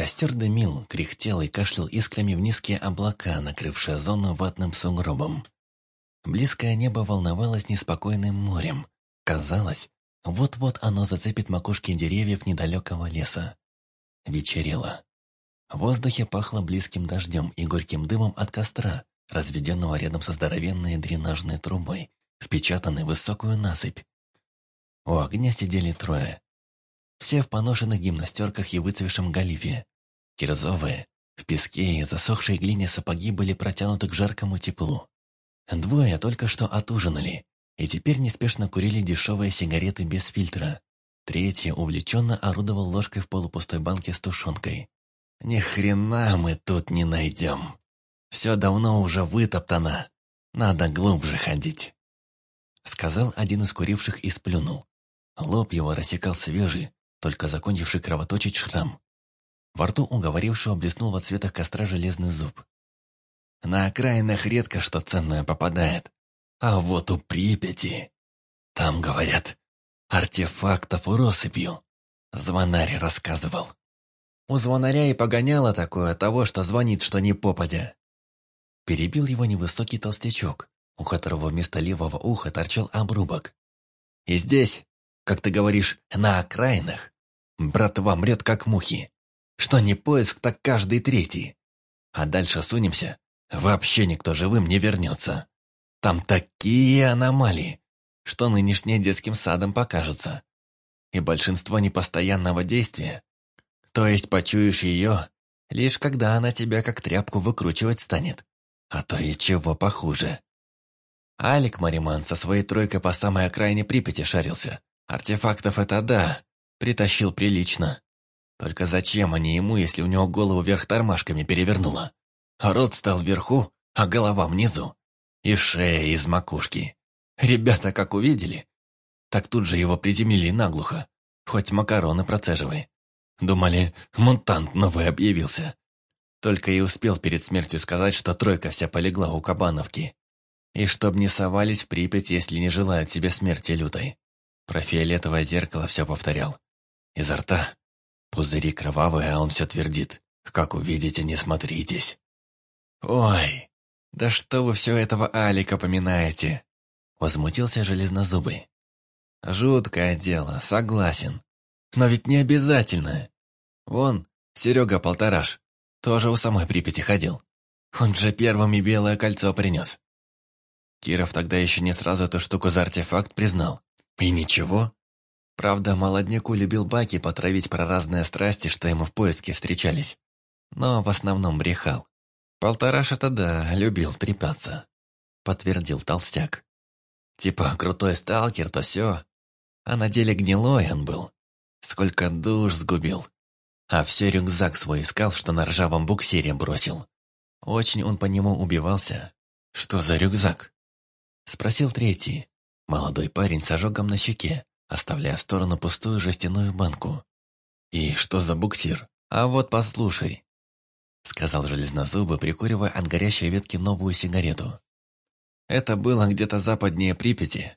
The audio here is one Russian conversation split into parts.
Костер дымил, кряхтел и кашлял искрами в низкие облака, накрывшие зону ватным сугробом. Близкое небо волновалось неспокойным морем. Казалось, вот-вот оно зацепит макушки деревьев недалекого леса. Вечерело. В воздухе пахло близким дождем и горьким дымом от костра, разведенного рядом со здоровенной дренажной трубой, впечатанной в высокую насыпь. У огня сидели трое. Все в поношенных гимнастерках и выцвевшем галифе. Кирзовые, в песке и засохшей глине сапоги были протянуты к жаркому теплу. Двое только что отужинали, и теперь неспешно курили дешевые сигареты без фильтра. Третий увлеченно орудовал ложкой в полупустой банке с тушенкой. «Ни хрена мы тут не найдем. Все давно уже вытоптано. Надо глубже ходить», — сказал один из куривших и сплюнул. Лоб его рассекал свежий, только закончивший кровоточить шрам. Во рту уговорившего блеснул во цветах костра железный зуб. «На окраинах редко что ценное попадает. А вот у Припяти, там, говорят, артефактов россыпью», — звонарь рассказывал. У звонаря и погоняло такое того, что звонит, что не попадя. Перебил его невысокий толстячок, у которого вместо левого уха торчал обрубок. И здесь, как ты говоришь, на окраинах, братва мрет как мухи. Что не поиск, так каждый третий. А дальше сунемся, вообще никто живым не вернется. Там такие аномалии, что нынешние детским садом покажутся. И большинство непостоянного действия. То есть почуешь ее, лишь когда она тебя как тряпку выкручивать станет. А то и чего похуже. Алик Мариман со своей тройкой по самой окраине Припяти шарился. Артефактов это да, притащил прилично. Только зачем они ему, если у него голову вверх тормашками перевернуло? рот стал вверху, а голова внизу и шея из макушки. Ребята как увидели, так тут же его приземлили наглухо, хоть макароны процеживай. Думали, мутант новый объявился. Только и успел перед смертью сказать, что тройка вся полегла у Кабановки. И чтоб не совались в Припять, если не желают себе смерти лютой. Про фиолетовое зеркало все повторял. Изо рта пузыри кровавые, а он все твердит. Как увидите, не смотритесь. Ой, «Да что вы все этого Алика поминаете?» Возмутился Железнозубый. «Жуткое дело, согласен. Но ведь не обязательно. Вон, Серега Полтораш, тоже у самой Припяти ходил. Он же первым и белое кольцо принес». Киров тогда еще не сразу эту штуку за артефакт признал. И ничего. Правда, молодняку любил Баки потравить про разные страсти, что ему в поиске встречались. Но в основном брехал. «Полтораш это да, любил трепаться», — подтвердил толстяк. «Типа крутой сталкер, то все. А на деле гнилой он был. Сколько душ сгубил. А все рюкзак свой искал, что на ржавом буксире бросил. Очень он по нему убивался. Что за рюкзак?» Спросил третий, молодой парень с ожогом на щеке, оставляя в сторону пустую жестяную банку. «И что за буксир? А вот послушай». — сказал Железнозубый, прикуривая от горящей ветки новую сигарету. «Это было где-то западнее Припяти,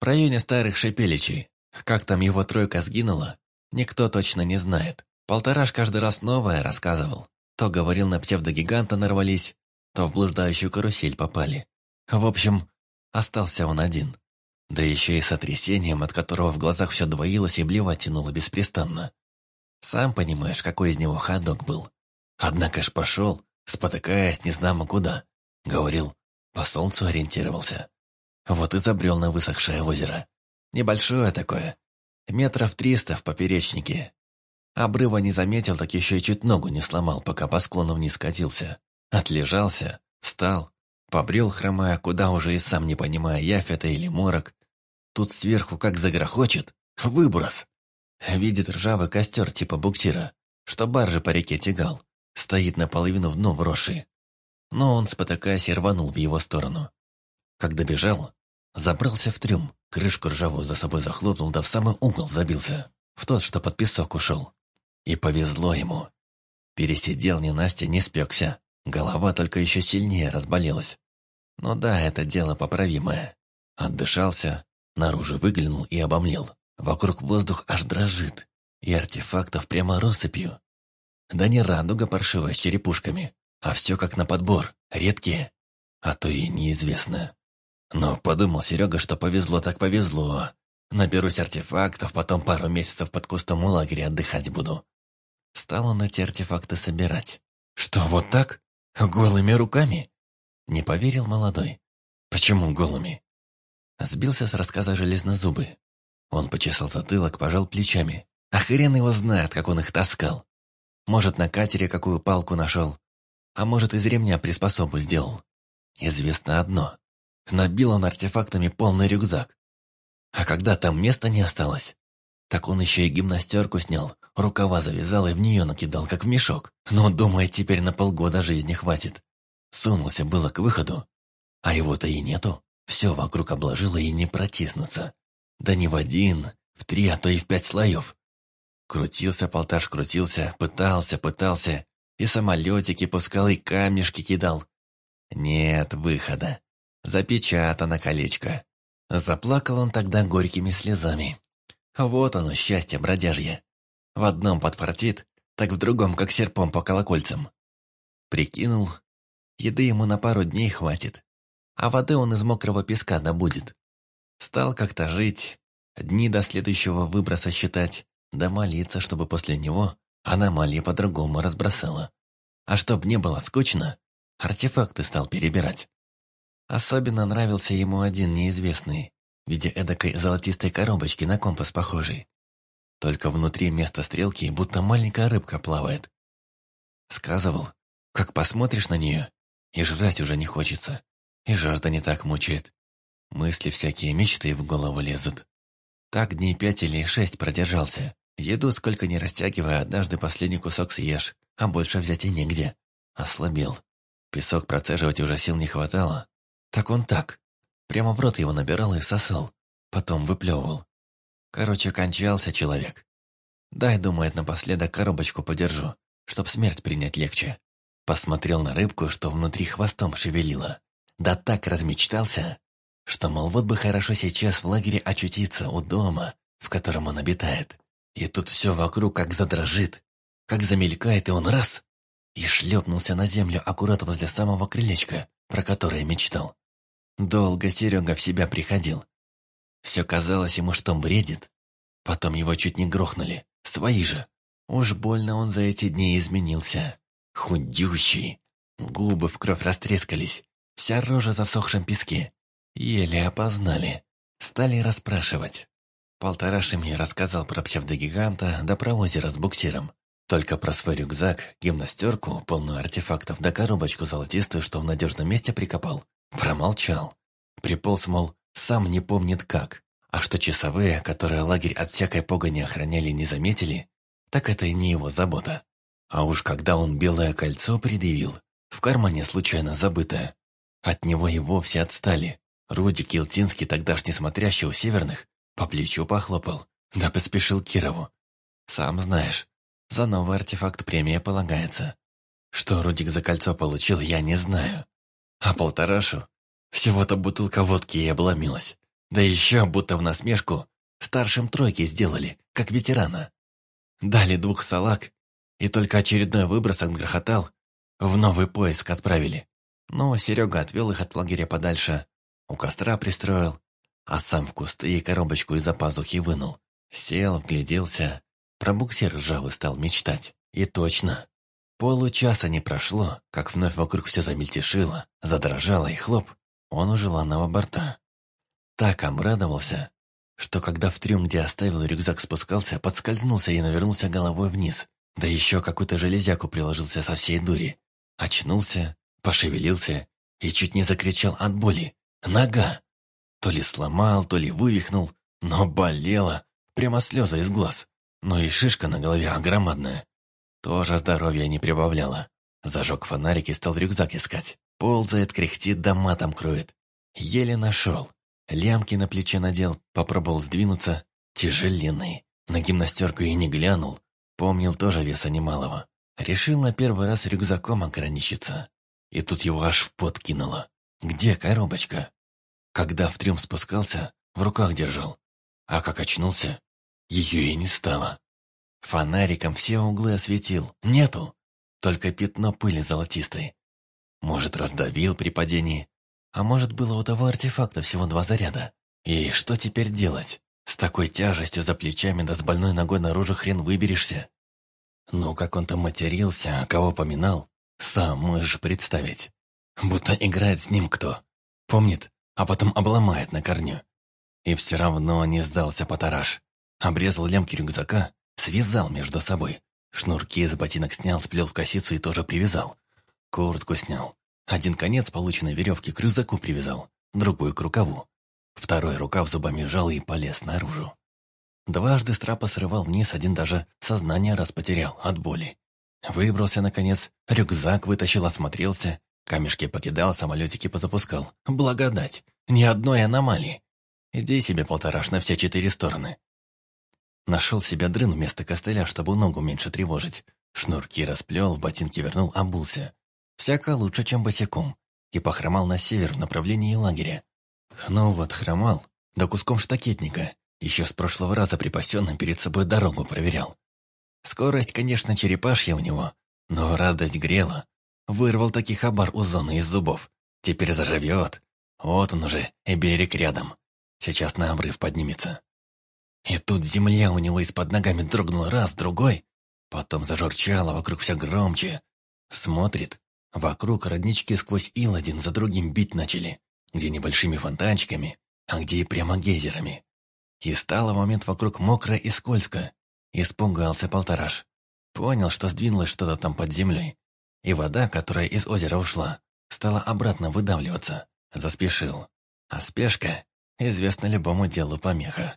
в районе старых Шепеличей. Как там его тройка сгинула, никто точно не знает. Полтораш каждый раз новое рассказывал. То говорил, на псевдогиганта нарвались, то в блуждающую карусель попали. В общем, остался он один. Да еще и сотрясением, от которого в глазах все двоилось и блевать тянуло беспрестанно. Сам понимаешь, какой из него ходок был. Однако ж пошел, спотыкаясь незнамо куда. Говорил, по солнцу ориентировался. Вот и забрел на высохшее озеро. Небольшое такое, метров триста в поперечнике. Обрыва не заметил, так еще и чуть ногу не сломал, пока по склону вниз катился. Отлежался, встал, побрел, хромая, куда уже и сам не понимая, явь это или морок. Тут сверху как загрохочет, выброс. Видит ржавый костер типа буксира, что баржи по реке тягал стоит наполовину в дно вросший. Но он, спотыкаясь, рванул в его сторону. Как добежал, забрался в трюм, крышку ржавую за собой захлопнул, да в самый угол забился, в тот, что под песок ушел. И повезло ему. Пересидел не Настя, не спекся, голова только еще сильнее разболелась. Но да, это дело поправимое. Отдышался, наружу выглянул и обомлел. Вокруг воздух аж дрожит, и артефактов прямо россыпью. Да не радуга паршивая с черепушками, а все как на подбор, редкие, а то и неизвестное. Но подумал Серега, что повезло так повезло. Наберусь артефактов, потом пару месяцев под кустом у лагеря отдыхать буду. Стал он эти артефакты собирать. Что, вот так? Голыми руками? Не поверил молодой. Почему голыми? Сбился с рассказа железнозубы. Он почесал затылок, пожал плечами. А хрен его знает, как он их таскал. Может, на катере какую палку нашел, а может, из ремня приспособу сделал. Известно одно. Набил он артефактами полный рюкзак. А когда там места не осталось, так он еще и гимнастерку снял, рукава завязал и в нее накидал, как в мешок. Но, думает, теперь на полгода жизни хватит. Сунулся было к выходу, а его-то и нету. Все вокруг обложило и не протиснуться. Да не в один, в три, а то и в пять слоев. Крутился полташ, крутился, пытался, пытался, и самолетики пускал, и камешки кидал. Нет выхода. Запечатано колечко. Заплакал он тогда горькими слезами. Вот оно, счастье бродяжье. В одном подфартит, так в другом, как серпом по колокольцам. Прикинул, еды ему на пару дней хватит, а воды он из мокрого песка добудет. Стал как-то жить, дни до следующего выброса считать, да молиться, чтобы после него аномалии по-другому разбросала. А чтоб не было скучно, артефакты стал перебирать. Особенно нравился ему один неизвестный, в виде эдакой золотистой коробочки на компас похожий. Только внутри место стрелки будто маленькая рыбка плавает. Сказывал, как посмотришь на нее, и жрать уже не хочется, и жажда не так мучает. Мысли всякие, мечты в голову лезут. Так дней пять или шесть продержался. Еду сколько не растягивая, однажды последний кусок съешь, а больше взять и негде. Ослабел. Песок процеживать уже сил не хватало. Так он так. Прямо в рот его набирал и сосал. Потом выплевывал. Короче, кончался человек. Дай, думает, напоследок коробочку подержу, чтоб смерть принять легче. Посмотрел на рыбку, что внутри хвостом шевелила. Да так размечтался, что, мол, вот бы хорошо сейчас в лагере очутиться у дома, в котором он обитает. И тут все вокруг как задрожит, как замелькает, и он раз — и шлепнулся на землю аккурат возле самого крылечка, про которое мечтал. Долго Серега в себя приходил. Все казалось ему, что бредит. Потом его чуть не грохнули. Свои же. Уж больно он за эти дни изменился. Худющий. Губы в кровь растрескались. Вся рожа в всохшем песке. Еле опознали. Стали расспрашивать. Полтораш мне рассказал про псевдогиганта да про озеро с буксиром. Только про свой рюкзак, гимнастерку, полную артефактов да коробочку золотистую, что в надежном месте прикопал, промолчал. Приполз, мол, сам не помнит как. А что часовые, которые лагерь от всякой погони охраняли, не заметили, так это и не его забота. А уж когда он белое кольцо предъявил, в кармане случайно забытое, от него и вовсе отстали. Рудик Елтинский, тогдашний смотрящий у северных, по плечу похлопал, да поспешил Кирову. Сам знаешь, за новый артефакт премия полагается. Что Рудик за кольцо получил, я не знаю. А полторашу всего-то бутылка водки и обломилась. Да еще, будто в насмешку, старшим тройки сделали, как ветерана. Дали двух салак, и только очередной выброс отгрохотал, в новый поиск отправили. Но Серега отвел их от лагеря подальше, у костра пристроил, а сам в кусты и коробочку из-за пазухи вынул. Сел, вгляделся, про буксир ржавый стал мечтать. И точно. Получаса не прошло, как вновь вокруг все замельтешило, задрожало и хлоп, он у желанного борта. Так обрадовался, что когда в трюм, где оставил рюкзак, спускался, подскользнулся и навернулся головой вниз, да еще какую-то железяку приложился со всей дури. Очнулся, пошевелился и чуть не закричал от боли. Нога! То ли сломал, то ли вывихнул, но болела, прямо слезы из глаз. Но и шишка на голове огромадная. Тоже здоровья не прибавляла. Зажег фонарик и стал рюкзак искать. Ползает, кряхтит, да матом кроет. Еле нашел. Лямки на плече надел, попробовал сдвинуться. Тяжеленный. На гимнастерку и не глянул. Помнил тоже веса немалого. Решил на первый раз рюкзаком ограничиться. И тут его аж в пот кинуло. Где коробочка? Когда в трюм спускался, в руках держал. А как очнулся, ее и не стало. Фонариком все углы осветил. Нету. Только пятно пыли золотистой. Может, раздавил при падении. А может, было у того артефакта всего два заряда. И что теперь делать? С такой тяжестью за плечами да с больной ногой наружу хрен выберешься. Ну, как он там матерился, а кого поминал, сам можешь представить. Будто играет с ним кто. Помнит, а потом обломает на корню. И все равно не сдался Потараш. Обрезал лямки рюкзака, связал между собой. Шнурки из ботинок снял, сплел в косицу и тоже привязал. Куртку снял. Один конец полученной веревки к рюкзаку привязал, другой к рукаву. Второй рукав зубами жал и полез наружу. Дважды с трапа срывал вниз, один даже сознание раз потерял от боли. Выбрался, наконец, рюкзак вытащил, осмотрелся, камешки покидал, самолетики позапускал. Благодать! Ни одной аномалии. Иди себе полтораш на все четыре стороны. Нашел себе дрын вместо костыля, чтобы ногу меньше тревожить. Шнурки расплел, ботинки вернул, обулся. Всяко лучше, чем босиком. И похромал на север в направлении лагеря. Ну вот, хромал, да куском штакетника. Еще с прошлого раза припасенным перед собой дорогу проверял. Скорость, конечно, черепашья у него, но радость грела. Вырвал таких хабар у зоны из зубов. Теперь заживет. Вот он уже, и берег рядом. Сейчас на обрыв поднимется. И тут земля у него из-под ногами дрогнула раз, другой. Потом зажурчала, вокруг все громче. Смотрит. Вокруг роднички сквозь ил один за другим бить начали. Где небольшими фонтанчиками, а где и прямо гейзерами. И стало момент вокруг мокро и скользко. Испугался полтораш. Понял, что сдвинулось что-то там под землей. И вода, которая из озера ушла, стала обратно выдавливаться. Заспешил. А спешка известна любому делу помеха.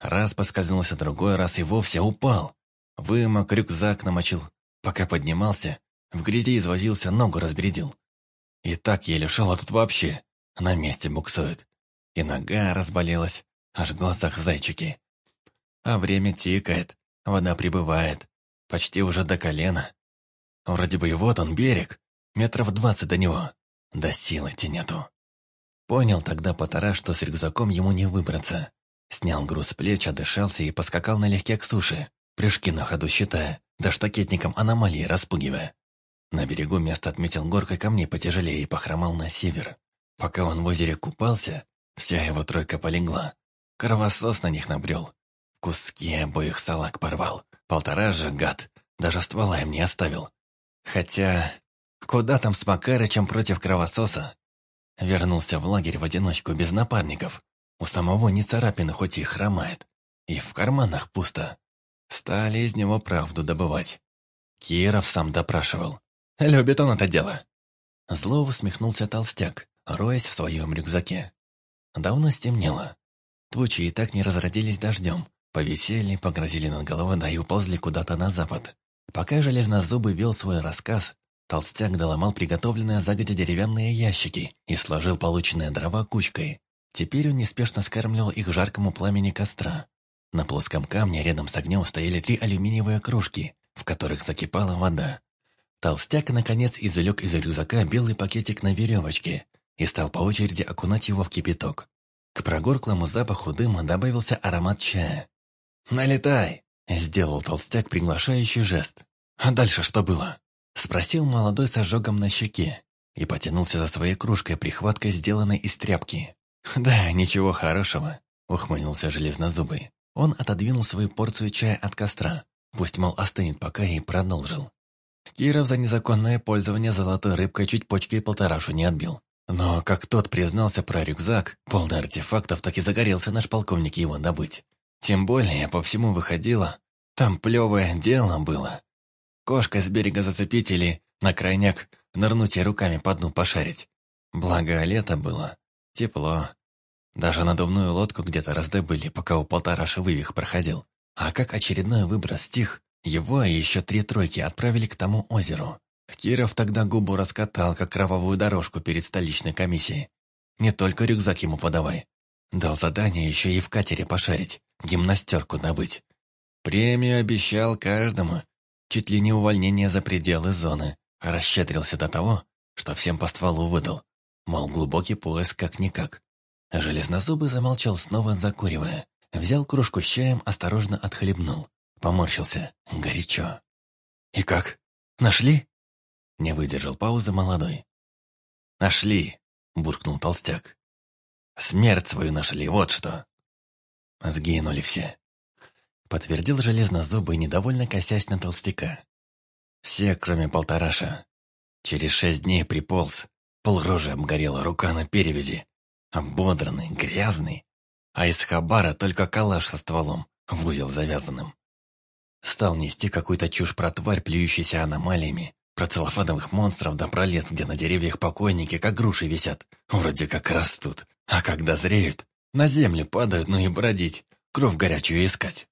Раз поскользнулся, другой раз и вовсе упал. Вымок, рюкзак намочил. Пока поднимался, в грязи извозился, ногу разбередил. И так еле шел, а тут вообще на месте буксует. И нога разболелась, аж в глазах зайчики. А время тикает, вода прибывает, почти уже до колена. Вроде бы и вот он берег, метров двадцать до него, да силы-то нету. Понял тогда Потара, что с рюкзаком ему не выбраться. Снял груз с плеч, отдышался и поскакал налегке к суше, прыжки на ходу считая, да штакетником аномалии распугивая. На берегу место отметил горкой камней потяжелее и похромал на север. Пока он в озере купался, вся его тройка полегла. Кровосос на них набрел. Куски обоих салак порвал. Полтора же, гад, даже ствола им не оставил. Хотя, куда там с Макарычем против кровососа? Вернулся в лагерь в одиночку без напарников. У самого не царапины, хоть и хромает. И в карманах пусто. Стали из него правду добывать. Киров сам допрашивал. Любит он это дело. Зло усмехнулся толстяк, роясь в своем рюкзаке. Давно стемнело. Тучи и так не разродились дождем. Повисели, погрозили над головой, да и уползли куда-то на запад. Пока Железнозубый вел свой рассказ, толстяк доломал приготовленные загодя деревянные ящики и сложил полученные дрова кучкой. Теперь он неспешно скармливал их жаркому пламени костра. На плоском камне рядом с огнем стояли три алюминиевые кружки, в которых закипала вода. Толстяк, наконец, извлек из рюкзака белый пакетик на веревочке и стал по очереди окунать его в кипяток. К прогорклому запаху дыма добавился аромат чая. «Налетай!» — сделал толстяк приглашающий жест. «А дальше что было?» — спросил молодой с ожогом на щеке и потянулся за своей кружкой, прихваткой, сделанной из тряпки. «Да, ничего хорошего», — ухмыльнулся железнозубый. Он отодвинул свою порцию чая от костра. Пусть, мол, остынет пока, и продолжил. Киров за незаконное пользование золотой рыбкой чуть почки и полторашу не отбил. Но как тот признался про рюкзак, полный артефактов, так и загорелся наш полковник его добыть. Тем более, по всему выходило, там плевое дело было. Кошка с берега зацепить или, на крайняк, нырнуть и руками по дну пошарить. Благо, лето было. Тепло. Даже надувную лодку где-то раздобыли, пока у полтораша вывих проходил. А как очередной выброс стих, его и еще три тройки отправили к тому озеру. Киров тогда губу раскатал, как кровавую дорожку перед столичной комиссией. Не только рюкзак ему подавай. Дал задание еще и в катере пошарить, гимнастерку добыть. Премию обещал каждому. Чуть ли не увольнение за пределы зоны. Расщедрился до того, что всем по стволу выдал. Мол, глубокий пояс как-никак. Железнозубый замолчал, снова закуривая. Взял кружку с чаем, осторожно отхлебнул. Поморщился. Горячо. «И как? Нашли?» Не выдержал паузы молодой. «Нашли!» — буркнул толстяк. «Смерть свою нашли, вот что!» Сгинули все. Подтвердил железнозубый, недовольно косясь на толстяка. Все, кроме полтораша. Через шесть дней приполз, полрожи обгорела, рука на перевязи. Ободранный, грязный. А из хабара только калаш со стволом, в узел завязанным. Стал нести какую-то чушь про тварь, плюющейся аномалиями, про целлофановых монстров да про лес, где на деревьях покойники, как груши висят. Вроде как растут. А когда зреют, на землю падают, ну и бродить, кровь горячую искать.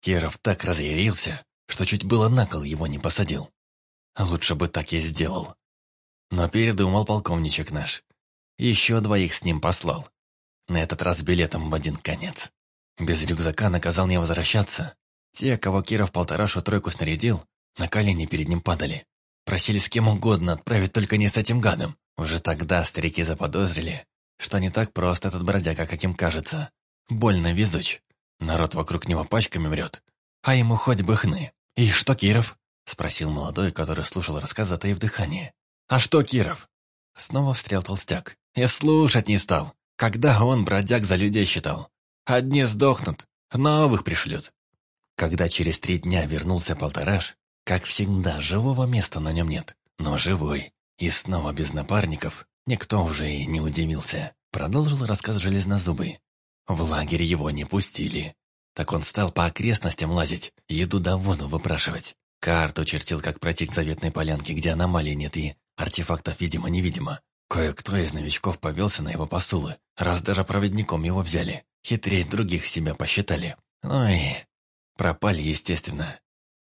Киров так разъярился, что чуть было на кол его не посадил. Лучше бы так и сделал. Но передумал полковничек наш. Еще двоих с ним послал. На этот раз билетом в один конец. Без рюкзака наказал не возвращаться. Те, кого Киров полторашу тройку снарядил, на колени перед ним падали. Просили с кем угодно отправить, только не с этим гадом. Уже тогда старики заподозрили, что не так просто этот бродяга, как им кажется. Больно везуч. Народ вокруг него пачками врет. А ему хоть бы хны. «И что, Киров?» — спросил молодой, который слушал рассказ, затаив дыхание. «А что, Киров?» Снова встрял толстяк. «И слушать не стал. Когда он бродяг за людей считал? Одни сдохнут, новых пришлют». Когда через три дня вернулся полтораш, как всегда, живого места на нем нет, но живой. И снова без напарников, никто уже и не удивился. Продолжил рассказ Железнозубый. В лагерь его не пустили. Так он стал по окрестностям лазить, еду да воду выпрашивать. Карту чертил, как пройти к заветной полянке, где аномалий нет и артефактов, видимо-невидимо. Кое-кто из новичков повелся на его посулы, раз даже проводником его взяли. Хитрее других себя посчитали. Ну и пропали, естественно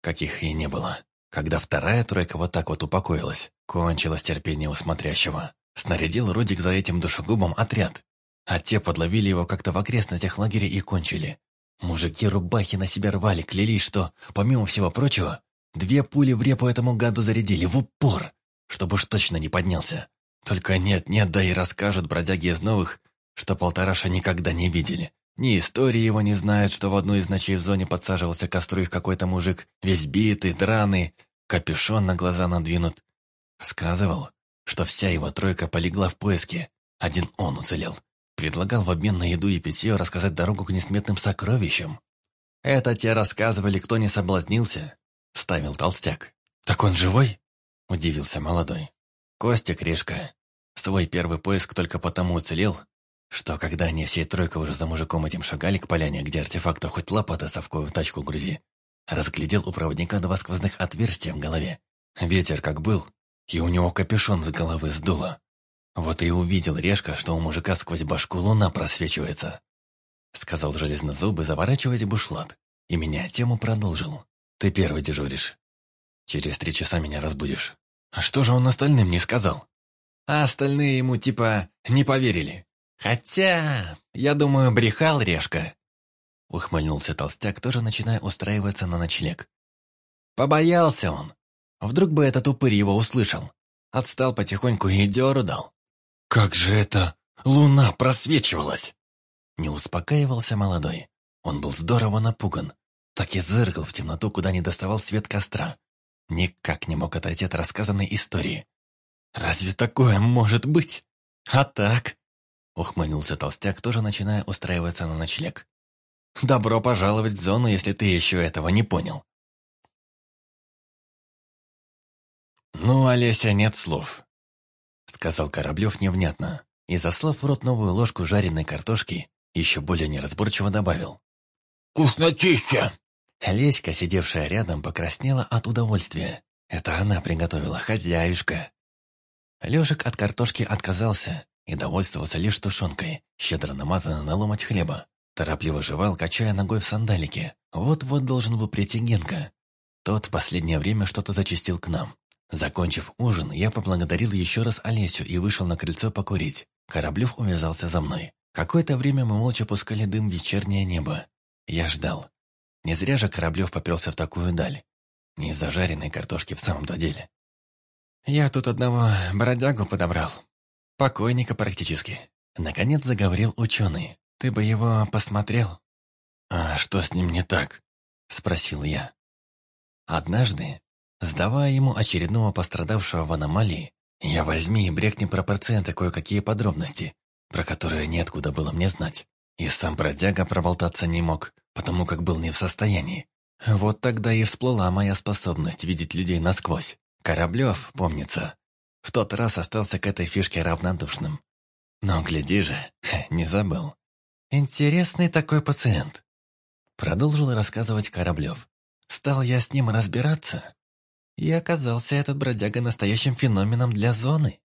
каких и не было. Когда вторая тройка вот так вот упокоилась, кончилось терпение у смотрящего. Снарядил Рудик за этим душегубом отряд. А те подловили его как-то в окрестностях лагеря и кончили. Мужики рубахи на себя рвали, клялись, что, помимо всего прочего, две пули в репу этому гаду зарядили в упор, чтобы уж точно не поднялся. Только нет-нет, да и расскажут бродяги из новых, что полтораша никогда не видели. Ни истории его не знают, что в одну из ночей в зоне подсаживался к костру их какой-то мужик, весь битый, драный, капюшон на глаза надвинут. Сказывал, что вся его тройка полегла в поиске, один он уцелел. Предлагал в обмен на еду и питье рассказать дорогу к несметным сокровищам. «Это те рассказывали, кто не соблазнился», — ставил толстяк. «Так он живой?» — удивился молодой. «Костя Кришка. Свой первый поиск только потому уцелел, что когда они всей тройкой уже за мужиком этим шагали к поляне, где артефакта хоть лопата совкую в тачку грузи, разглядел у проводника два сквозных отверстия в голове. Ветер как был, и у него капюшон с головы сдуло. Вот и увидел Решка, что у мужика сквозь башку луна просвечивается. Сказал железнозубый, заворачиваясь в бушлат. И меня тему продолжил. Ты первый дежуришь. Через три часа меня разбудишь. А что же он остальным не сказал? А остальные ему типа не поверили. «Хотя, я думаю, брехал Решка», — ухмыльнулся толстяк, тоже начиная устраиваться на ночлег. «Побоялся он. Вдруг бы этот упырь его услышал. Отстал потихоньку и дёру дал». «Как же это луна просвечивалась!» Не успокаивался молодой. Он был здорово напуган. Так и зыркал в темноту, куда не доставал свет костра. Никак не мог отойти от рассказанной истории. «Разве такое может быть? А так, Ухмыльнулся толстяк, тоже начиная устраиваться на ночлег. «Добро пожаловать в зону, если ты еще этого не понял». «Ну, Олеся, нет слов», — сказал Кораблев невнятно, и, заслав в рот новую ложку жареной картошки, еще более неразборчиво добавил. «Вкуснотища!» Леська, сидевшая рядом, покраснела от удовольствия. Это она приготовила, хозяюшка. Лешек от картошки отказался, и довольствовался лишь тушенкой, щедро намазанной на ломоть хлеба. Торопливо жевал, качая ногой в сандалике. Вот-вот должен был прийти Генка. Тот в последнее время что-то зачистил к нам. Закончив ужин, я поблагодарил еще раз Олесю и вышел на крыльцо покурить. Кораблев увязался за мной. Какое-то время мы молча пускали дым в вечернее небо. Я ждал. Не зря же Кораблев попёрся в такую даль. Не из-за жареной картошки в самом-то деле. «Я тут одного бродягу подобрал», Покойника практически. Наконец заговорил ученый. Ты бы его посмотрел. А что с ним не так? — спросил я. Однажды, сдавая ему очередного пострадавшего в аномалии, я возьми и брекни про пациента кое-какие подробности, про которые неоткуда было мне знать. И сам бродяга проболтаться не мог, потому как был не в состоянии. Вот тогда и всплыла моя способность видеть людей насквозь. Кораблев, помнится, в тот раз остался к этой фишке равнодушным. Но, гляди же, не забыл. Интересный такой пациент. Продолжил рассказывать Кораблев. Стал я с ним разбираться, и оказался этот бродяга настоящим феноменом для зоны.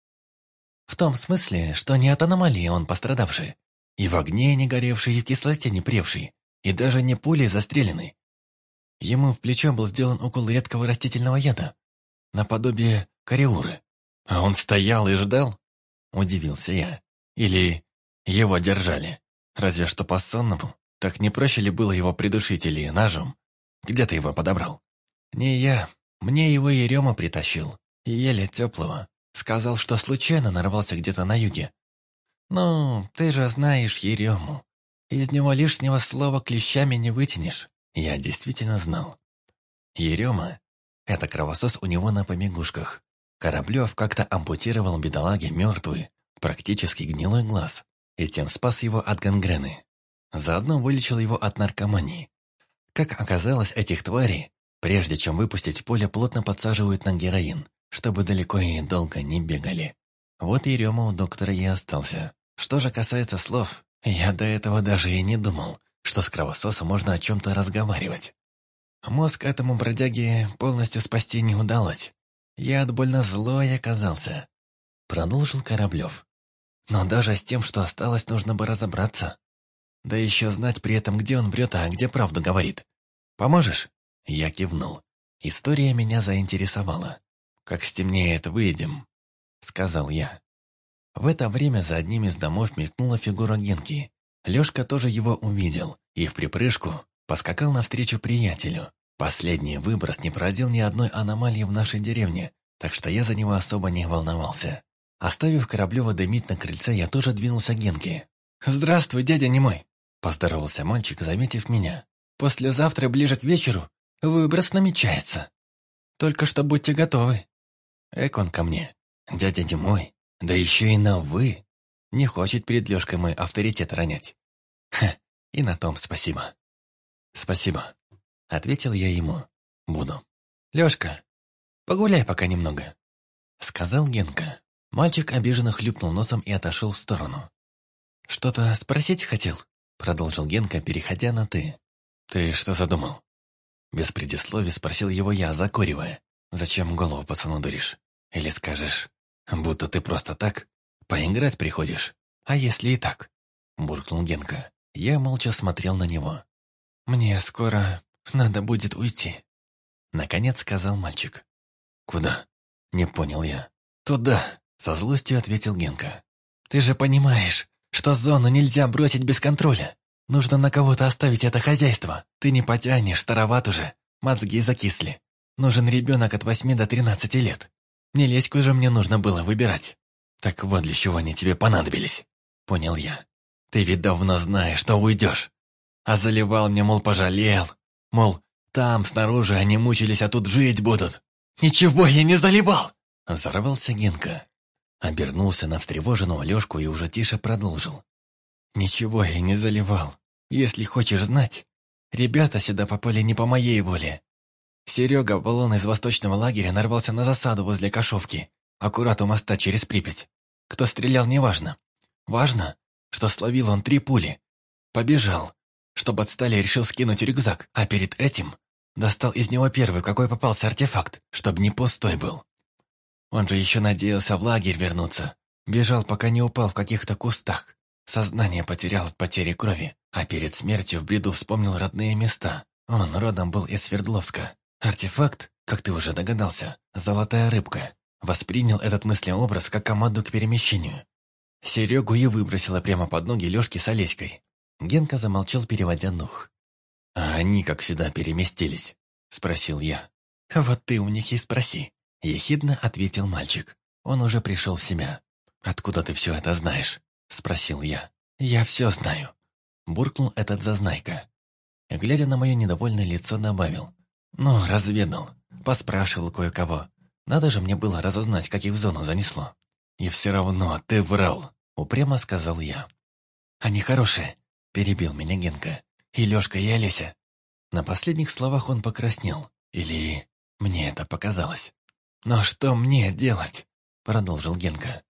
В том смысле, что не от аномалии он пострадавший, и в огне не горевший, и в кислоте не превший, и даже не пулей застреленный. Ему в плечо был сделан укол редкого растительного яда, наподобие кориуры. А он стоял и ждал? Удивился я. Или его держали? Разве что по сонному. Так не проще ли было его придушить или ножом? Где ты его подобрал? Не я. Мне его Ерема притащил. Еле теплого. Сказал, что случайно нарвался где-то на юге. Ну, ты же знаешь Ерему. Из него лишнего слова клещами не вытянешь. Я действительно знал. Ерема — это кровосос у него на помегушках. Кораблев как-то ампутировал бедолаге мертвый, практически гнилой глаз, и тем спас его от гангрены. Заодно вылечил его от наркомании. Как оказалось, этих тварей, прежде чем выпустить поле, плотно подсаживают на героин, чтобы далеко и долго не бегали. Вот и Рема у доктора и остался. Что же касается слов, я до этого даже и не думал, что с кровососом можно о чем-то разговаривать. Мозг этому бродяге полностью спасти не удалось. Я от больно злой оказался. Продолжил Кораблев. Но даже с тем, что осталось, нужно бы разобраться. Да еще знать при этом, где он врет, а где правду говорит. Поможешь? Я кивнул. История меня заинтересовала. «Как стемнеет, выйдем», — сказал я. В это время за одним из домов мелькнула фигура Генки. Лёшка тоже его увидел и в припрыжку поскакал навстречу приятелю. Последний выброс не породил ни одной аномалии в нашей деревне, так что я за него особо не волновался. Оставив Кораблева дымить на крыльце, я тоже двинулся к Генке. «Здравствуй, дядя немой!» – поздоровался мальчик, заметив меня. «Послезавтра, ближе к вечеру, выброс намечается. Только что будьте готовы». Экон ко мне. «Дядя немой, да еще и на «вы». Не хочет перед Лешкой мой авторитет ронять. Ха, и на том спасибо. Спасибо. Ответил я ему. Буду. Лешка, погуляй пока немного. Сказал Генка. Мальчик обиженно хлюпнул носом и отошел в сторону. «Что-то спросить хотел?» Продолжил Генка, переходя на «ты». «Ты что задумал?» Без предисловий спросил его я, закуривая. «Зачем голову пацану дуришь? Или скажешь, будто ты просто так Поиграть приходишь? А если и так?» Буркнул Генка. Я молча смотрел на него. «Мне скоро надо будет уйти», — наконец сказал мальчик. «Куда?» — не понял я. «Туда», — со злостью ответил Генка. «Ты же понимаешь, что зону нельзя бросить без контроля. Нужно на кого-то оставить это хозяйство. Ты не потянешь, староват уже. Мозги закисли. Нужен ребенок от восьми до тринадцати лет. Не леську же мне нужно было выбирать». «Так вот для чего они тебе понадобились», — понял я. «Ты ведь давно знаешь, что уйдешь. А заливал мне, мол, пожалел. Мол, там, снаружи, они мучились, а тут жить будут. Ничего я не заливал!» Взорвался Генка. Обернулся на встревоженную Алешку и уже тише продолжил. «Ничего я не заливал. Если хочешь знать, ребята сюда попали не по моей воле. Серега Аполлон из восточного лагеря нарвался на засаду возле Кашовки аккурат у моста через Припять. Кто стрелял, неважно. Важно, что словил он три пули. Побежал, чтобы отстали решил скинуть рюкзак, а перед этим достал из него первый, какой попался артефакт, чтобы не пустой был. Он же еще надеялся в лагерь вернуться. Бежал, пока не упал в каких-то кустах. Сознание потерял от потери крови, а перед смертью в бреду вспомнил родные места. Он родом был из Свердловска. Артефакт, как ты уже догадался, золотая рыбка. Воспринял этот мыслеобраз как команду к перемещению. Серегу и выбросила прямо под ноги Лёшки с Олеськой. Генка замолчал, переводя нух. «А они как сюда переместились?» – спросил я. «Вот ты у них и спроси», – ехидно ответил мальчик. Он уже пришел в себя. «Откуда ты все это знаешь?» – спросил я. «Я все знаю», – буркнул этот зазнайка. глядя на мое недовольное лицо, добавил. «Ну, разведал. Поспрашивал кое-кого. Надо же мне было разузнать, как их в зону занесло. И все равно ты врал», — упрямо сказал я. «Они хорошие», — перебил меня Генка. «И Лешка, и Олеся». На последних словах он покраснел. Или мне это показалось. «Но что мне делать?» — продолжил Генка.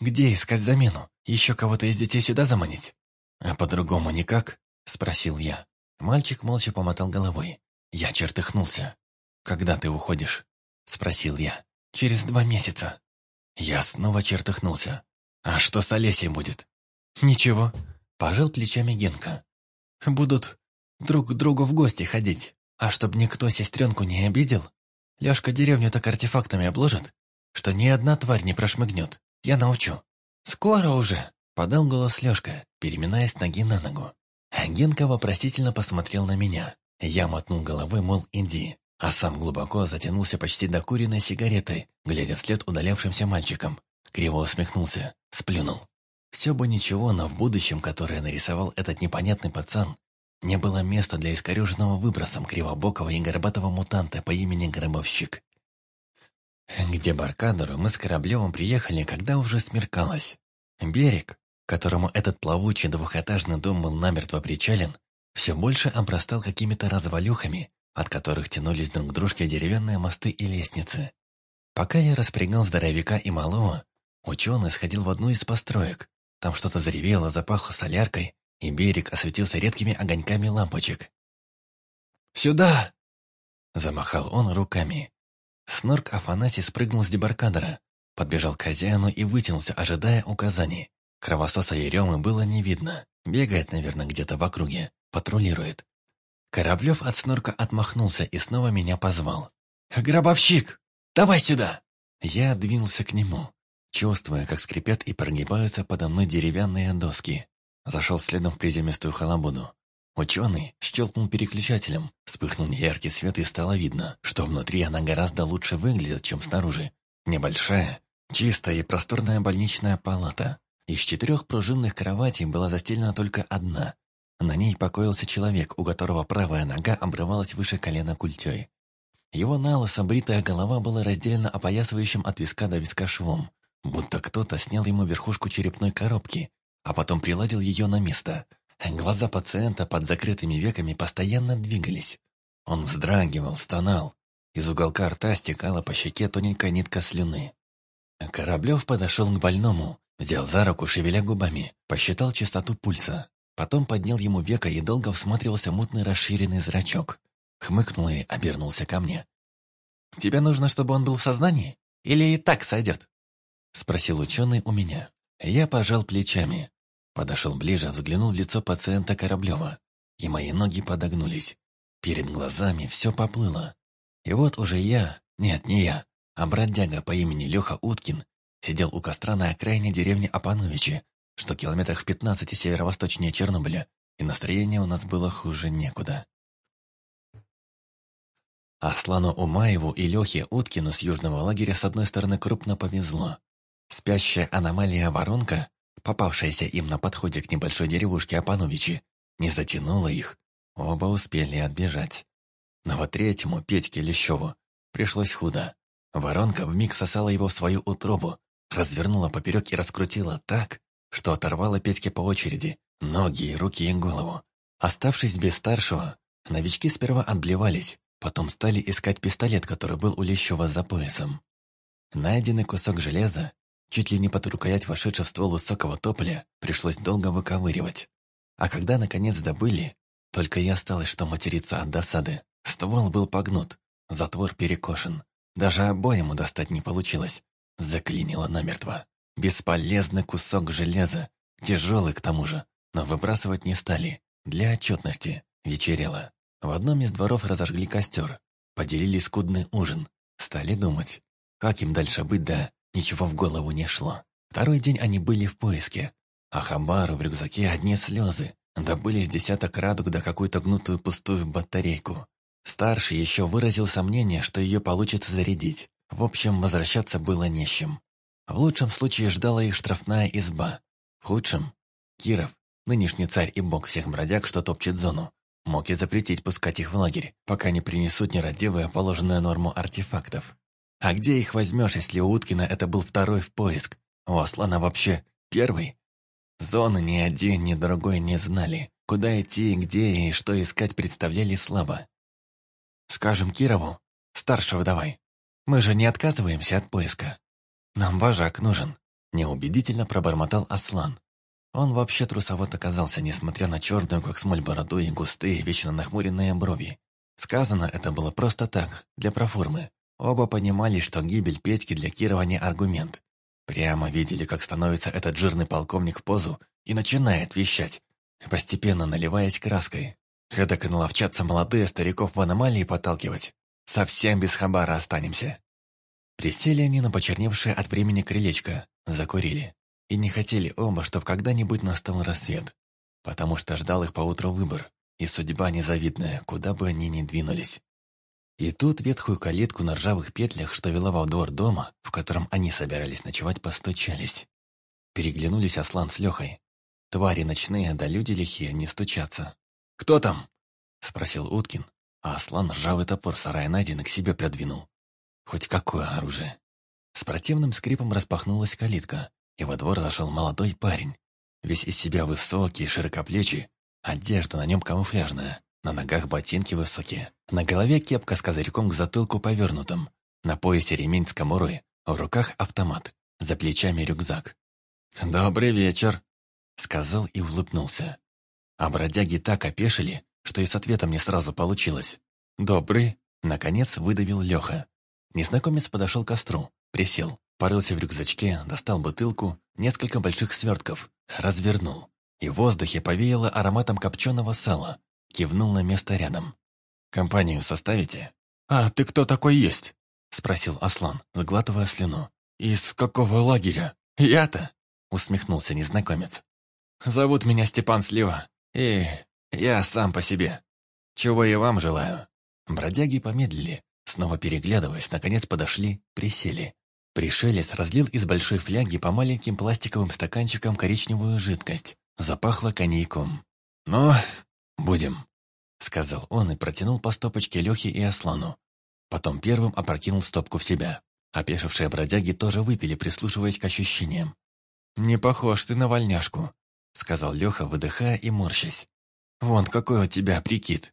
«Где искать замену? Еще кого-то из детей сюда заманить?» «А по-другому никак?» — спросил я. Мальчик молча помотал головой. Я чертыхнулся. «Когда ты уходишь?» — спросил я. «Через два месяца». Я снова чертыхнулся. «А что с Олесей будет?» «Ничего», — пожал плечами Генка. «Будут друг к другу в гости ходить. А чтоб никто сестренку не обидел, Лешка деревню так артефактами обложит, что ни одна тварь не прошмыгнет. Я научу». «Скоро уже», — подал голос Лешка, переминаясь ноги на ногу. Генка вопросительно посмотрел на меня. Я мотнул головой, мол, иди, а сам глубоко затянулся почти до куриной сигаретой, глядя вслед удалявшимся мальчикам. Криво усмехнулся, сплюнул. Все бы ничего, но в будущем, которое нарисовал этот непонятный пацан, не было места для искореженного выбросом кривобокого и горбатого мутанта по имени Гробовщик. Где Баркадору мы с Кораблевым приехали, когда уже смеркалось. Берег, которому этот плавучий двухэтажный дом был намертво причален, все больше обрастал какими-то развалюхами, от которых тянулись друг к дружке деревянные мосты и лестницы. Пока я распрягал здоровяка и малого, ученый сходил в одну из построек. Там что-то заревело, запахло соляркой, и берег осветился редкими огоньками лампочек. «Сюда!» — замахал он руками. Снорк Афанасий спрыгнул с дебаркадера, подбежал к хозяину и вытянулся, ожидая указаний. Кровососа Еремы было не видно. Бегает, наверное, где-то в округе. Патрулирует. Кораблев от снорка отмахнулся и снова меня позвал. «Гробовщик! Давай сюда!» Я двинулся к нему, чувствуя, как скрипят и прогибаются подо мной деревянные доски. Зашел следом в приземистую халабуду. Ученый щелкнул переключателем, вспыхнул неяркий свет и стало видно, что внутри она гораздо лучше выглядит, чем снаружи. Небольшая, чистая и просторная больничная палата, из четырех пружинных кроватей была застелена только одна. На ней покоился человек, у которого правая нога обрывалась выше колена культей. Его налысо бритая голова была разделена опоясывающим от виска до виска швом, будто кто-то снял ему верхушку черепной коробки, а потом приладил ее на место. Глаза пациента под закрытыми веками постоянно двигались. Он вздрагивал, стонал. Из уголка рта стекала по щеке тоненькая нитка слюны. Кораблев подошел к больному, Взял за руку, шевеля губами, посчитал частоту пульса. Потом поднял ему века и долго всматривался мутный расширенный зрачок. Хмыкнул и обернулся ко мне. «Тебе нужно, чтобы он был в сознании? Или и так сойдет?» Спросил ученый у меня. Я пожал плечами. Подошел ближе, взглянул в лицо пациента Кораблева. И мои ноги подогнулись. Перед глазами все поплыло. И вот уже я, нет, не я, а бродяга по имени Леха Уткин Сидел у костра на окраине деревни Апановичи, что километрах в пятнадцати северо-восточнее Чернобыля, и настроение у нас было хуже некуда. Аслану Умаеву и Лехе Уткину с южного лагеря с одной стороны крупно повезло. Спящая аномалия-воронка, попавшаяся им на подходе к небольшой деревушке Апановичи, не затянула их, оба успели отбежать. Но вот третьему, Петьке Лещеву, пришлось худо. Воронка вмиг сосала его в свою утробу, развернула поперек и раскрутила так, что оторвала Петьке по очереди ноги, руки и голову. Оставшись без старшего, новички сперва отблевались, потом стали искать пистолет, который был у Лещева за поясом. Найденный кусок железа, чуть ли не под рукоять вошедший в ствол высокого тополя, пришлось долго выковыривать. А когда наконец добыли, только и осталось, что материться от досады. Ствол был погнут, затвор перекошен. Даже обоему достать не получилось. Заклинило намертво. Бесполезный кусок железа, тяжелый к тому же, но выбрасывать не стали. Для отчетности вечерело. В одном из дворов разожгли костер, поделили скудный ужин, стали думать, как им дальше быть, да ничего в голову не шло. Второй день они были в поиске, а Хамбару в рюкзаке одни слезы, добыли с десяток радуг да какую-то гнутую пустую батарейку. Старший еще выразил сомнение, что ее получится зарядить. В общем, возвращаться было не с чем. В лучшем случае ждала их штрафная изба. В худшем – Киров, нынешний царь и бог всех бродяг, что топчет зону, Мог и запретить пускать их в лагерь, пока не принесут нерадивые положенную норму артефактов. А где их возьмешь, если у Уткина это был второй в поиск? У Аслана вообще первый? Зоны ни один, ни другой не знали. Куда идти, где и что искать представляли слабо. «Скажем Кирову, старшего давай. Мы же не отказываемся от поиска. Нам вожак нужен», – неубедительно пробормотал Аслан. Он вообще трусоват оказался, несмотря на черную, как смоль, бороду и густые, вечно нахмуренные брови. Сказано это было просто так, для проформы. Оба понимали, что гибель Петьки для Кирова не аргумент. Прямо видели, как становится этот жирный полковник в позу и начинает вещать, постепенно наливаясь краской. Эдак и наловчатся молодые стариков в аномалии подталкивать. Совсем без хабара останемся. Присели они на почерневшее от времени крылечко, закурили. И не хотели оба, чтоб когда-нибудь настал рассвет. Потому что ждал их поутру выбор, и судьба незавидная, куда бы они ни двинулись. И тут ветхую калитку на ржавых петлях, что вела во двор дома, в котором они собирались ночевать, постучались. Переглянулись Аслан с Лехой. Твари ночные, да люди лихие, не стучатся. «Кто там?» — спросил Уткин, а Аслан ржавый топор сарая найденный к себе придвинул. Хоть какое оружие. С противным скрипом распахнулась калитка, и во двор зашел молодой парень. Весь из себя высокий, широкоплечий, одежда на нем камуфляжная, на ногах ботинки высокие, на голове кепка с козырьком к затылку повернутым, на поясе ремень с коморой, в руках автомат, за плечами рюкзак. «Добрый вечер», — сказал и улыбнулся. А бродяги так опешили, что и с ответом не сразу получилось. «Добрый», — наконец выдавил Леха. Незнакомец подошел к костру, присел, порылся в рюкзачке, достал бутылку, несколько больших свертков, развернул. И в воздухе повеяло ароматом копченого сала. Кивнул на место рядом. «Компанию составите?» «А ты кто такой есть?» Спросил Аслан, сглатывая слюну. «Из какого лагеря?» «Я-то?» Усмехнулся незнакомец. «Зовут меня Степан Слива. И я сам по себе. Чего и вам желаю». Бродяги помедлили, снова переглядываясь, наконец подошли, присели. Пришелец разлил из большой фляги по маленьким пластиковым стаканчикам коричневую жидкость. Запахло коньяком. «Ну, будем», — сказал он и протянул по стопочке Лехе и Аслану. Потом первым опрокинул стопку в себя. Опешившие бродяги тоже выпили, прислушиваясь к ощущениям. «Не похож ты на вольняшку», — сказал Леха, выдыхая и морщась. «Вон какой у тебя прикид.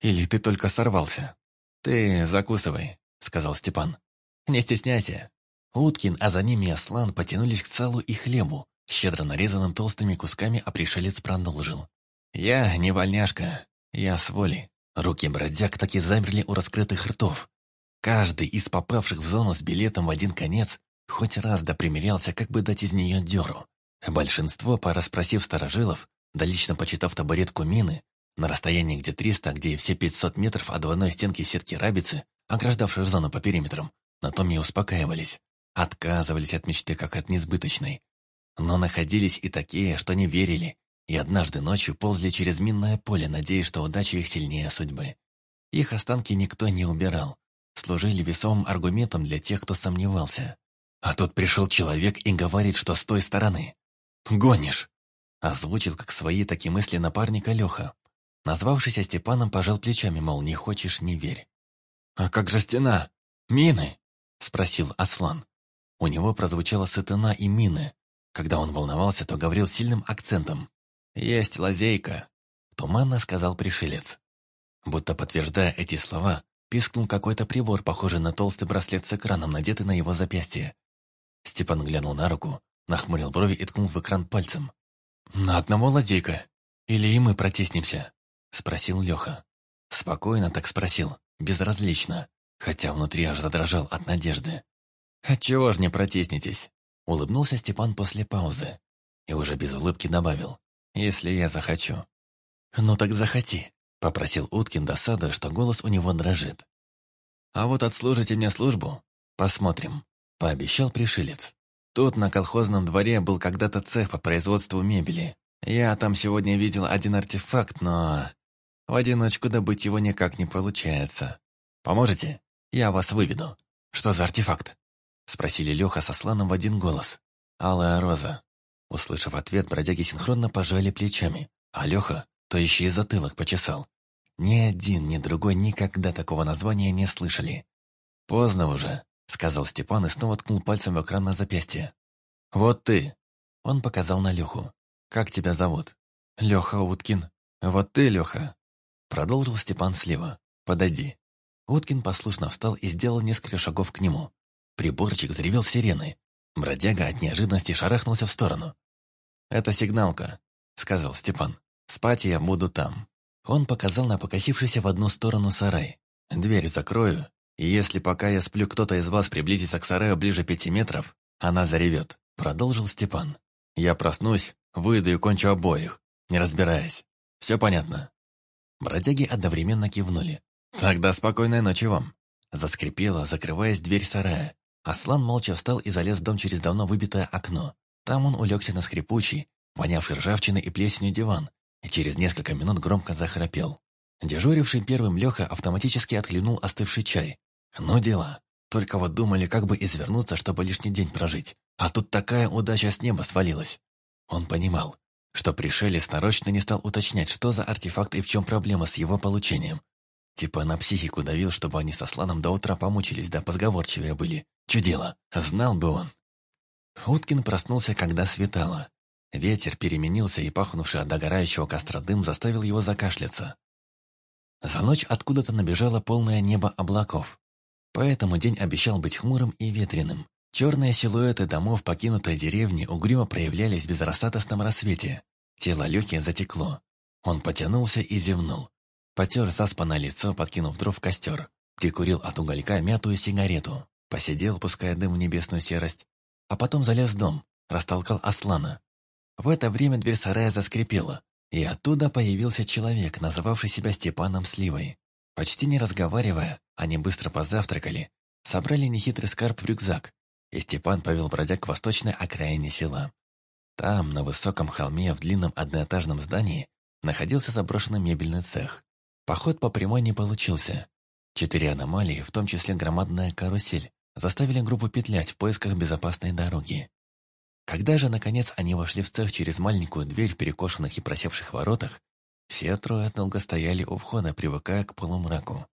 Или ты только сорвался?» «Ты закусывай», — сказал Степан. «Не стесняйся». Уткин, а за ними Аслан потянулись к салу и хлебу, щедро нарезанным толстыми кусками, а пришелец продолжил. «Я не вольняшка, я с воли». Руки бродяг так и замерли у раскрытых ртов. Каждый из попавших в зону с билетом в один конец хоть раз допримерялся, как бы дать из нее дёру. Большинство, пораспросив старожилов, да лично почитав табуретку мины, на расстоянии где 300, где и все 500 метров от двойной стенки сетки рабицы, ограждавшей зону по периметрам, на том и успокаивались, отказывались от мечты как от несбыточной. Но находились и такие, что не верили, и однажды ночью ползли через минное поле, надеясь, что удача их сильнее судьбы. Их останки никто не убирал, служили весомым аргументом для тех, кто сомневался. А тут пришел человек и говорит, что с той стороны. «Гонишь!» Озвучил как свои, так и мысли напарника Леха. Назвавшийся Степаном, пожал плечами, мол, не хочешь, не верь. «А как же стена? Мины?» Спросил Аслан. У него прозвучала сатана и мины. Когда он волновался, то говорил сильным акцентом. «Есть лазейка», — туманно сказал пришелец. Будто подтверждая эти слова, пискнул какой-то прибор, похожий на толстый браслет с экраном, надетый на его запястье. Степан глянул на руку, нахмурил брови и ткнул в экран пальцем. «На одного лазейка? Или и мы протеснемся?» — спросил Леха. Спокойно так спросил, безразлично, хотя внутри аж задрожал от надежды. «Отчего ж не протеснитесь?» — улыбнулся Степан после паузы и уже без улыбки добавил если я захочу». «Ну так захоти», — попросил Уткин досадуя, что голос у него дрожит. «А вот отслужите мне службу, посмотрим», — пообещал пришелец. «Тут на колхозном дворе был когда-то цех по производству мебели. Я там сегодня видел один артефакт, но в одиночку добыть его никак не получается. Поможете? Я вас выведу». «Что за артефакт?» — спросили Леха со Сланом в один голос. «Алая роза», Услышав ответ, бродяги синхронно пожали плечами, а Леха то еще и затылок почесал. Ни один, ни другой никогда такого названия не слышали. «Поздно уже», — сказал Степан и снова ткнул пальцем в экран на запястье. «Вот ты!» Он показал на Леху. «Как тебя зовут?» «Леха Уткин». «Вот ты, Леха!» Продолжил Степан слева. «Подойди». Уткин послушно встал и сделал несколько шагов к нему. Приборчик заревел сирены. Бродяга от неожиданности шарахнулся в сторону. «Это сигналка», — сказал Степан. «Спать я буду там». Он показал на покосившийся в одну сторону сарай. «Дверь закрою, и если пока я сплю, кто-то из вас приблизится к сараю ближе пяти метров, она заревет», — продолжил Степан. «Я проснусь, выйду и кончу обоих, не разбираясь. Все понятно?» Бродяги одновременно кивнули. «Тогда спокойной ночи вам!» Заскрипела, закрываясь дверь сарая. Аслан молча встал и залез в дом через давно выбитое окно. Там он улегся на скрипучий, вонявший ржавчиной и плесенью диван, и через несколько минут громко захрапел. Дежуривший первым Леха автоматически отхлебнул остывший чай. Ну дела. Только вот думали, как бы извернуться, чтобы лишний день прожить. А тут такая удача с неба свалилась. Он понимал, что пришелец нарочно не стал уточнять, что за артефакт и в чем проблема с его получением. Типа на психику давил, чтобы они со Сланом до утра помучились, да позговорчивее были. Чудило, знал бы он. Уткин проснулся, когда светало. Ветер переменился, и пахнувший от догорающего костра дым заставил его закашляться. За ночь откуда-то набежало полное небо облаков. Поэтому день обещал быть хмурым и ветреным. Черные силуэты домов покинутой деревни угрюмо проявлялись в безрассадостном рассвете. Тело Лёки затекло. Он потянулся и зевнул. Потер заспанное лицо, подкинув дров в костер. Прикурил от уголька мятую сигарету. Посидел, пуская дым в небесную серость. А потом залез в дом, растолкал Аслана. В это время дверь сарая заскрипела, и оттуда появился человек, называвший себя Степаном Сливой. Почти не разговаривая, они быстро позавтракали, собрали нехитрый скарб в рюкзак и Степан повел бродяг к восточной окраине села. Там, на высоком холме, в длинном одноэтажном здании, находился заброшенный мебельный цех. Поход по прямой не получился. Четыре аномалии, в том числе громадная карусель, заставили группу петлять в поисках безопасной дороги. Когда же, наконец, они вошли в цех через маленькую дверь в перекошенных и просевших воротах, все трое долго стояли у входа, привыкая к полумраку.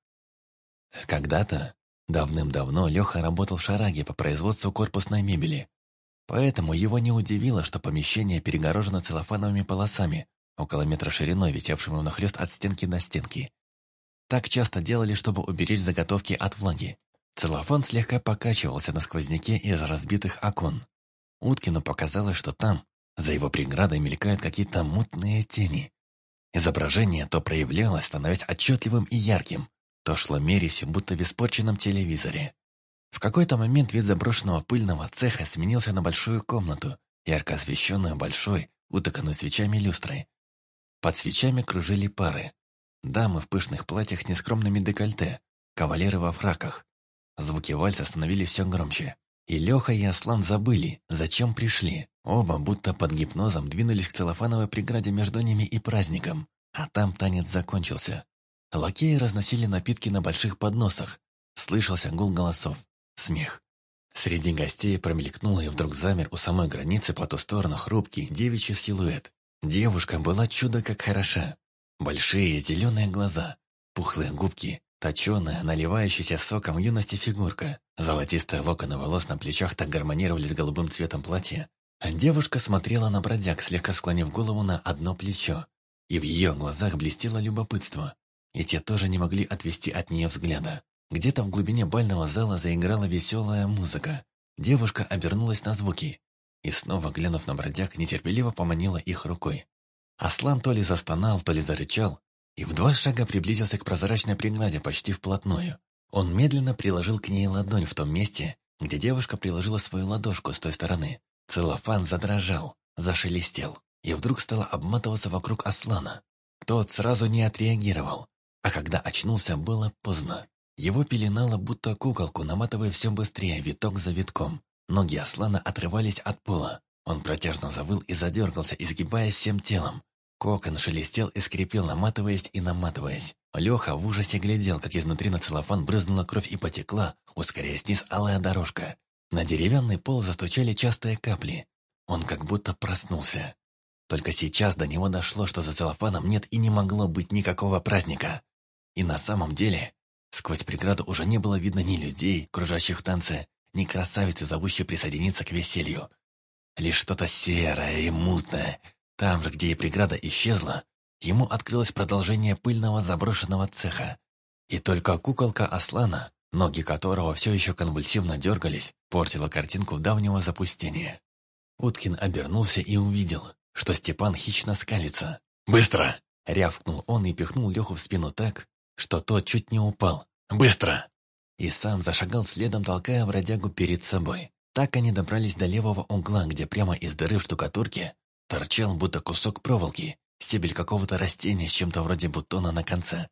Когда-то Давным-давно Леха работал в Шараге по производству корпусной мебели. Поэтому его не удивило, что помещение перегорожено целлофановыми полосами, около метра шириной, висевшими внахлёст от стенки до стенки. Так часто делали, чтобы уберечь заготовки от влаги. Целлофан слегка покачивался на сквозняке из разбитых окон. Уткину показалось, что там, за его преградой, мелькают какие-то мутные тени. Изображение то проявлялось, становясь отчетливым и ярким, то шло мересью, будто в испорченном телевизоре. В какой-то момент вид заброшенного пыльного цеха сменился на большую комнату, ярко освещенную большой, утыканную свечами люстрой. Под свечами кружили пары. Дамы в пышных платьях с нескромными декольте, кавалеры во фраках. Звуки вальса становились все громче. И Леха и Аслан забыли, зачем пришли. Оба, будто под гипнозом, двинулись к целлофановой преграде между ними и праздником. А там танец закончился. Лакеи разносили напитки на больших подносах. Слышался гул голосов, смех. Среди гостей промелькнул и вдруг замер у самой границы по ту сторону хрупкий девичий силуэт. Девушка была чудо как хороша. Большие зеленые глаза, пухлые губки, точеная, наливающаяся соком юности фигурка. Золотистые локоны волос на плечах так гармонировали с голубым цветом платья. Девушка смотрела на бродяг, слегка склонив голову на одно плечо. И в ее глазах блестело любопытство и те тоже не могли отвести от нее взгляда. Где-то в глубине бального зала заиграла веселая музыка. Девушка обернулась на звуки и, снова глянув на бродяг, нетерпеливо поманила их рукой. Аслан то ли застонал, то ли зарычал, и в два шага приблизился к прозрачной преграде почти вплотную. Он медленно приложил к ней ладонь в том месте, где девушка приложила свою ладошку с той стороны. Целлофан задрожал, зашелестел, и вдруг стала обматываться вокруг Аслана. Тот сразу не отреагировал, а когда очнулся, было поздно. Его пеленало, будто куколку, наматывая все быстрее, виток за витком. Ноги Аслана отрывались от пола. Он протяжно завыл и задергался, изгибаясь всем телом. Кокон шелестел и скрипел, наматываясь и наматываясь. Леха в ужасе глядел, как изнутри на целлофан брызнула кровь и потекла, ускоряясь вниз алая дорожка. На деревянный пол застучали частые капли. Он как будто проснулся. Только сейчас до него дошло, что за целлофаном нет и не могло быть никакого праздника. И на самом деле, сквозь преграду уже не было видно ни людей, кружащих в танце, ни красавицы, зовущей присоединиться к веселью. Лишь что-то серое и мутное. Там же, где и преграда исчезла, ему открылось продолжение пыльного заброшенного цеха. И только куколка Аслана, ноги которого все еще конвульсивно дергались, портила картинку давнего запустения. Уткин обернулся и увидел, что Степан хищно скалится. «Быстро!» — рявкнул он и пихнул Леху в спину так, что тот чуть не упал. «Быстро!» И сам зашагал следом, толкая бродягу перед собой. Так они добрались до левого угла, где прямо из дыры в штукатурке торчал будто кусок проволоки, стебель какого-то растения с чем-то вроде бутона на конце.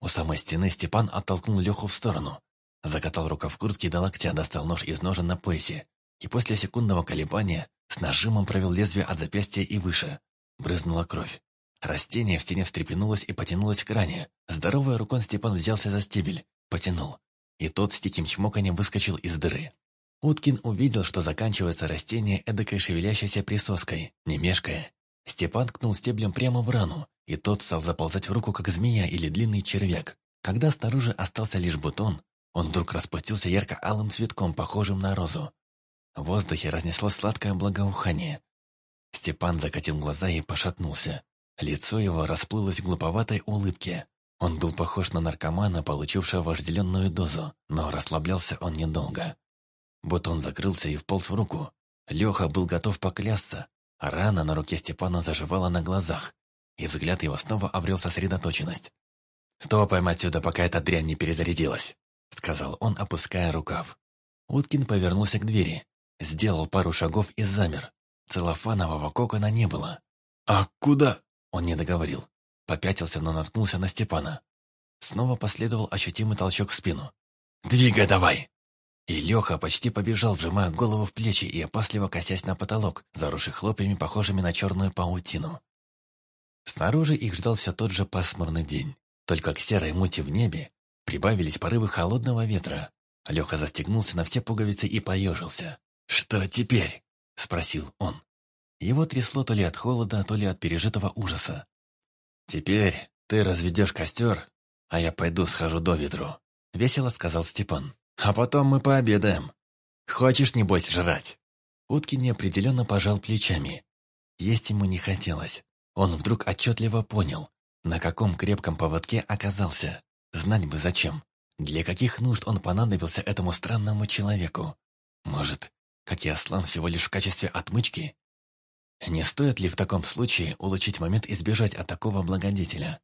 У самой стены Степан оттолкнул Леху в сторону, закатал рукав куртки до локтя, достал нож из ножен на поясе и после секундного колебания с нажимом провел лезвие от запястья и выше. Брызнула кровь. Растение в стене встрепенулось и потянулось к ране. Здоровой рукой Степан взялся за стебель, потянул. И тот с тихим чмоканием выскочил из дыры. Уткин увидел, что заканчивается растение эдакой шевелящейся присоской, не мешкая. Степан ткнул стеблем прямо в рану, и тот стал заползать в руку, как змея или длинный червяк. Когда снаружи остался лишь бутон, он вдруг распустился ярко-алым цветком, похожим на розу. В воздухе разнеслось сладкое благоухание. Степан закатил глаза и пошатнулся. Лицо его расплылось в глуповатой улыбке. Он был похож на наркомана, получившего вожделенную дозу, но расслаблялся он недолго. Бутон закрылся и вполз в руку. Леха был готов поклясться, а рана на руке Степана заживала на глазах, и взгляд его снова обрел сосредоточенность. «Топаем отсюда, пока эта дрянь не перезарядилась», — сказал он, опуская рукав. Уткин повернулся к двери, сделал пару шагов и замер. Целлофанового кокона не было. «А куда?» Он не договорил. Попятился, но наткнулся на Степана. Снова последовал ощутимый толчок в спину. «Двигай давай!» И Леха почти побежал, вжимая голову в плечи и опасливо косясь на потолок, заросший хлопьями, похожими на черную паутину. Снаружи их ждал все тот же пасмурный день. Только к серой мути в небе прибавились порывы холодного ветра. Леха застегнулся на все пуговицы и поежился. «Что теперь?» — спросил он. Его трясло то ли от холода, то ли от пережитого ужаса. «Теперь ты разведешь костер, а я пойду схожу до ветру», — весело сказал Степан. «А потом мы пообедаем. Хочешь, небось, жрать?» Уткин неопределенно пожал плечами. Есть ему не хотелось. Он вдруг отчетливо понял, на каком крепком поводке оказался. Знать бы зачем. Для каких нужд он понадобился этому странному человеку. Может, как и Аслан всего лишь в качестве отмычки? Не стоит ли в таком случае улучшить момент и сбежать от такого благодетеля?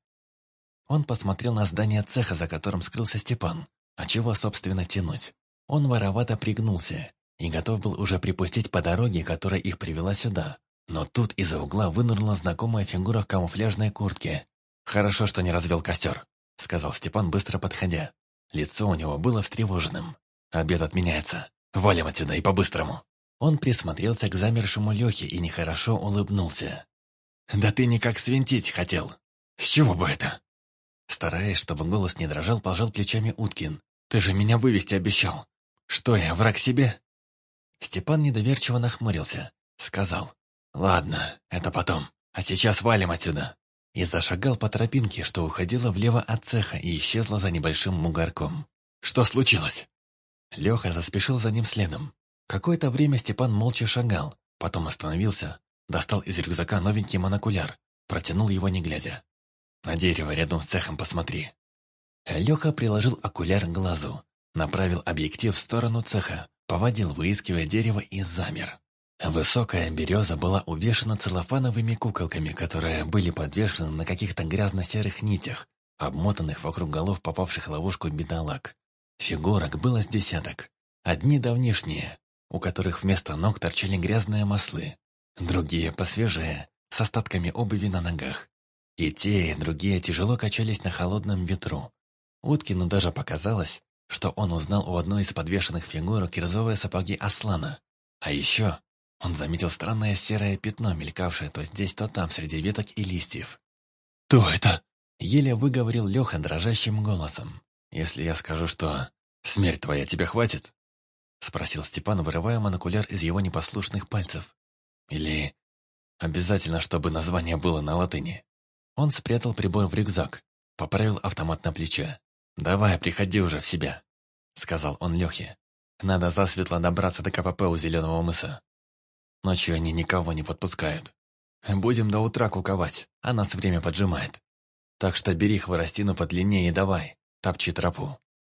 Он посмотрел на здание цеха, за которым скрылся Степан. А чего, собственно, тянуть? Он воровато пригнулся и готов был уже припустить по дороге, которая их привела сюда. Но тут из-за угла вынырнула знакомая фигура в камуфляжной куртке. «Хорошо, что не развел костер», — сказал Степан, быстро подходя. Лицо у него было встревоженным. «Обед отменяется. Валим отсюда и по-быстрому». Он присмотрелся к замершему Лехе и нехорошо улыбнулся. «Да ты никак свинтить хотел. С чего бы это?» Стараясь, чтобы голос не дрожал, пожал плечами Уткин. «Ты же меня вывести обещал. Что я, враг себе?» Степан недоверчиво нахмурился. Сказал. «Ладно, это потом. А сейчас валим отсюда». И зашагал по тропинке, что уходила влево от цеха и исчезла за небольшим мугарком. «Что случилось?» Леха заспешил за ним следом. Какое-то время Степан молча шагал, потом остановился, достал из рюкзака новенький монокуляр, протянул его не глядя. «На дерево рядом с цехом посмотри». Леха приложил окуляр к глазу, направил объектив в сторону цеха, поводил, выискивая дерево и замер. Высокая береза была увешана целлофановыми куколками, которые были подвешены на каких-то грязно-серых нитях, обмотанных вокруг голов попавших в ловушку бедолаг. Фигурок было с десяток. Одни давнишние, у которых вместо ног торчали грязные маслы, другие посвежее, с остатками обуви на ногах. И те, и другие тяжело качались на холодном ветру. Уткину даже показалось, что он узнал у одной из подвешенных фигурок кирзовые сапоги Аслана. А еще он заметил странное серое пятно, мелькавшее то здесь, то там, среди веток и листьев. «Кто это?» — еле выговорил Леха дрожащим голосом. «Если я скажу, что смерть твоя тебе хватит?» — спросил Степан, вырывая монокуляр из его непослушных пальцев. «Или обязательно, чтобы название было на латыни?» Он спрятал прибор в рюкзак, Поправил автомат на плече. «Давай, приходи уже в себя», — сказал он Лехе. «Надо засветло добраться до КПП у Зеленого мыса. Ночью они никого не подпускают. Будем до утра куковать, а нас время поджимает. Так что бери хворостину подлиннее и давай, топчи тропу».